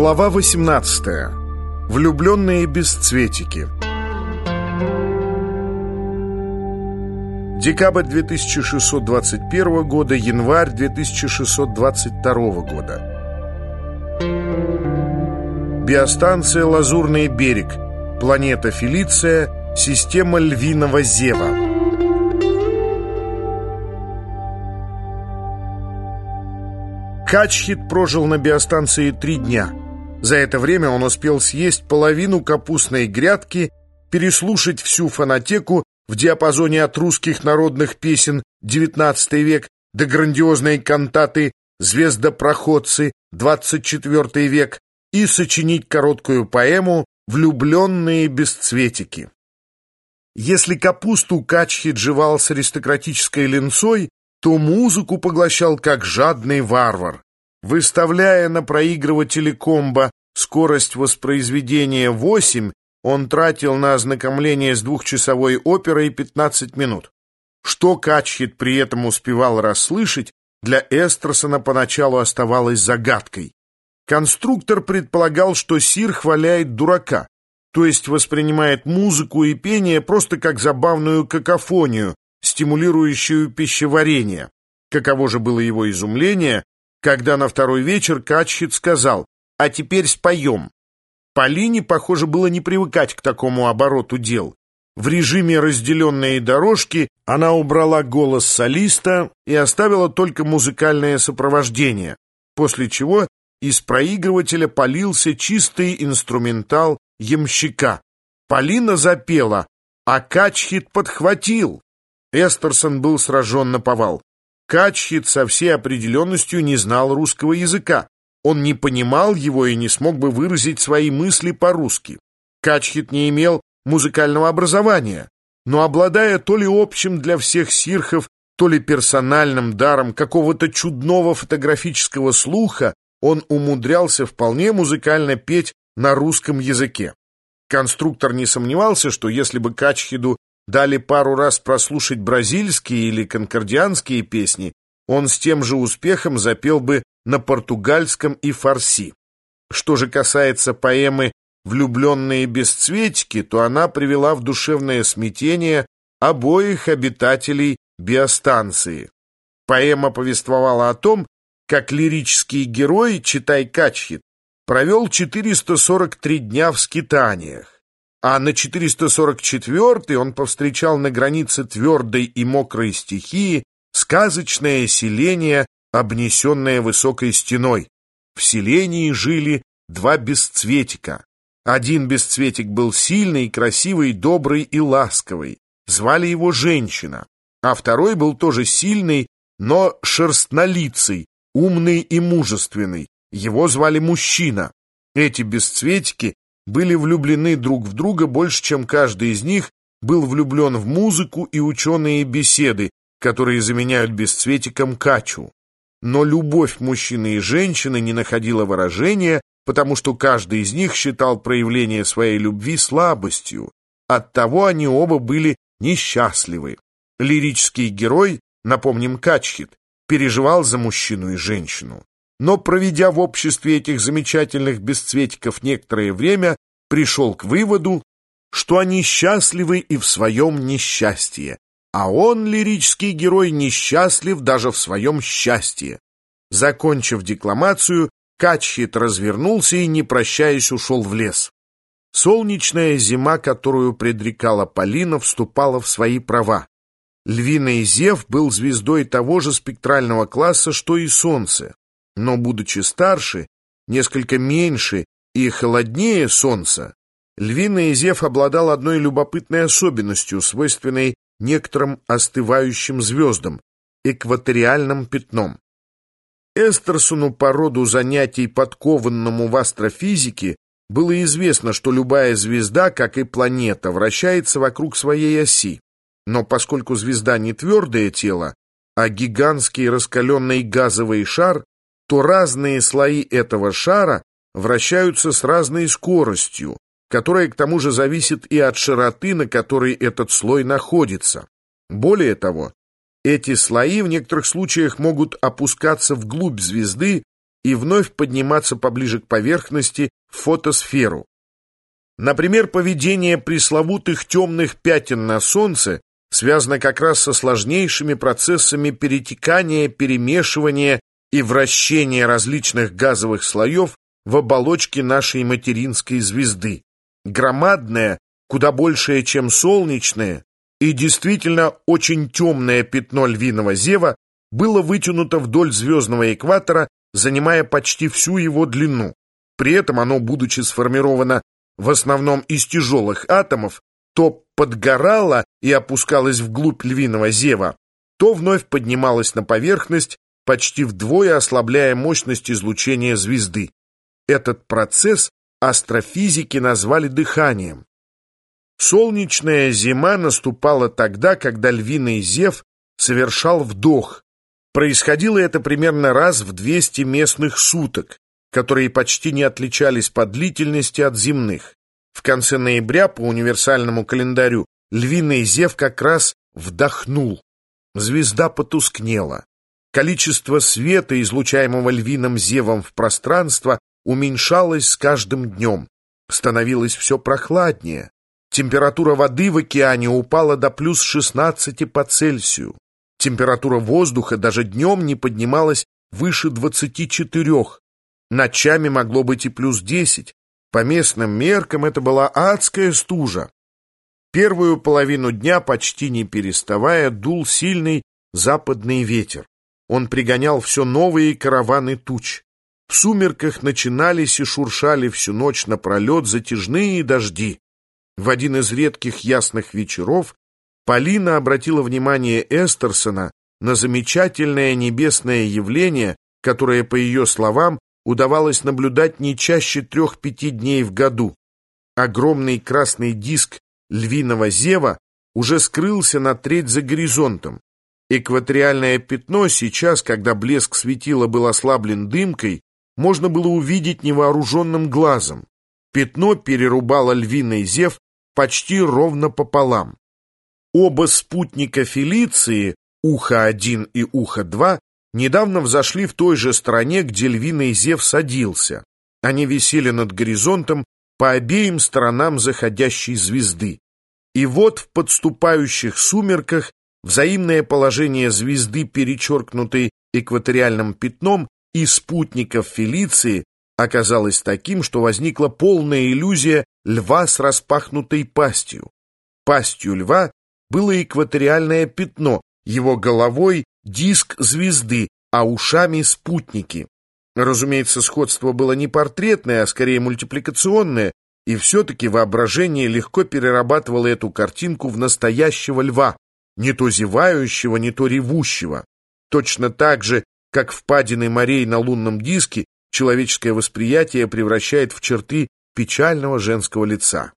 Глава 18. Влюбленные бесцветики. Декабрь 2621 года, январь 2622 года. Биостанция «Лазурный берег», планета Фелиция, система Львиного Зева. Качхит прожил на биостанции три дня. За это время он успел съесть половину капустной грядки, переслушать всю фонотеку в диапазоне от русских народных песен XIX век до грандиозной кантаты «Звездопроходцы» XXIV век и сочинить короткую поэму «Влюбленные бесцветики». Если капусту Качхит жевал с аристократической линцой, то музыку поглощал как жадный варвар. Выставляя на проигрывателе комбо скорость воспроизведения 8, он тратил на ознакомление с двухчасовой оперой 15 минут. Что Качхит при этом успевал расслышать, для Эстерсона поначалу оставалось загадкой. Конструктор предполагал, что Сир хваляет дурака, то есть воспринимает музыку и пение просто как забавную какофонию, стимулирующую пищеварение. Каково же было его изумление, когда на второй вечер Качхит сказал «А теперь споем». Полине, похоже, было не привыкать к такому обороту дел. В режиме разделенные дорожки она убрала голос солиста и оставила только музыкальное сопровождение, после чего из проигрывателя полился чистый инструментал ямщика. Полина запела, а Качхит подхватил. Эстерсон был сражен на повал. Качхит со всей определенностью не знал русского языка. Он не понимал его и не смог бы выразить свои мысли по-русски. Качхит не имел музыкального образования, но, обладая то ли общим для всех сирхов, то ли персональным даром какого-то чудного фотографического слуха, он умудрялся вполне музыкально петь на русском языке. Конструктор не сомневался, что если бы Качхиду дали пару раз прослушать бразильские или конкордианские песни, он с тем же успехом запел бы на португальском и фарси. Что же касается поэмы «Влюбленные бесцветики», то она привела в душевное смятение обоих обитателей биостанции. Поэма повествовала о том, как лирический герой, читай Качхит, провел 443 дня в скитаниях а на 444-й он повстречал на границе твердой и мокрой стихии сказочное селение, обнесенное высокой стеной. В селении жили два бесцветика. Один бесцветик был сильный, красивый, добрый и ласковый. Звали его женщина. А второй был тоже сильный, но шерстнолицый, умный и мужественный. Его звали мужчина. Эти бесцветики были влюблены друг в друга больше, чем каждый из них был влюблен в музыку и ученые беседы, которые заменяют бесцветиком качу. Но любовь мужчины и женщины не находила выражения, потому что каждый из них считал проявление своей любви слабостью. Оттого они оба были несчастливы. Лирический герой, напомним Качхит, переживал за мужчину и женщину но, проведя в обществе этих замечательных бесцветиков некоторое время, пришел к выводу, что они счастливы и в своем несчастье, а он, лирический герой, несчастлив даже в своем счастье. Закончив декламацию, Качхит развернулся и, не прощаясь, ушел в лес. Солнечная зима, которую предрекала Полина, вступала в свои права. Львиный Зев был звездой того же спектрального класса, что и Солнце но, будучи старше, несколько меньше и холоднее Солнца, львиный Зев обладал одной любопытной особенностью, свойственной некоторым остывающим звездам — экваториальным пятном. Эстерсону по роду занятий, подкованному в астрофизике, было известно, что любая звезда, как и планета, вращается вокруг своей оси. Но поскольку звезда не твердое тело, а гигантский раскаленный газовый шар, то разные слои этого шара вращаются с разной скоростью, которая к тому же зависит и от широты, на которой этот слой находится. Более того, эти слои в некоторых случаях могут опускаться вглубь звезды, и вновь подниматься поближе к поверхности в фотосферу. Например, поведение пресловутых темных пятен на Солнце связано как раз со сложнейшими процессами перетекания, перемешивания и вращения различных газовых слоев в оболочке нашей материнской звезды. Громадное, куда большее, чем солнечное, и действительно очень темное пятно львиного зева было вытянуто вдоль звездного экватора, занимая почти всю его длину. При этом оно, будучи сформировано в основном из тяжелых атомов, то подгорало и опускалось вглубь львиного зева, то вновь поднималось на поверхность, почти вдвое ослабляя мощность излучения звезды. Этот процесс астрофизики назвали дыханием. Солнечная зима наступала тогда, когда львиный зев совершал вдох. Происходило это примерно раз в 200 местных суток, которые почти не отличались по длительности от земных. В конце ноября по универсальному календарю львиный зев как раз вдохнул. Звезда потускнела. Количество света, излучаемого львиным зевом в пространство, уменьшалось с каждым днем. Становилось все прохладнее. Температура воды в океане упала до плюс 16 по Цельсию. Температура воздуха даже днем не поднималась выше 24. Ночами могло быть и плюс 10. По местным меркам это была адская стужа. Первую половину дня, почти не переставая, дул сильный западный ветер. Он пригонял все новые караваны туч. В сумерках начинались и шуршали всю ночь напролет затяжные дожди. В один из редких ясных вечеров Полина обратила внимание Эстерсона на замечательное небесное явление, которое, по ее словам, удавалось наблюдать не чаще трех-пяти дней в году. Огромный красный диск львиного зева уже скрылся на треть за горизонтом. Экваториальное пятно сейчас, когда блеск светила был ослаблен дымкой, можно было увидеть невооруженным глазом. Пятно перерубало львиный зев почти ровно пополам. Оба спутника Фелиции, Ухо-1 и Ухо-2, недавно взошли в той же стране, где львиный зев садился. Они висели над горизонтом по обеим сторонам заходящей звезды. И вот в подступающих сумерках взаимное положение звезды, перечеркнутой экваториальным пятном, и спутников Фелиции оказалось таким, что возникла полная иллюзия льва с распахнутой пастью. Пастью льва было экваториальное пятно, его головой диск звезды, а ушами спутники. Разумеется, сходство было не портретное, а скорее мультипликационное, и все-таки воображение легко перерабатывало эту картинку в настоящего льва, не то зевающего, не то ревущего. Точно так же, как впадины морей на лунном диске, человеческое восприятие превращает в черты печального женского лица.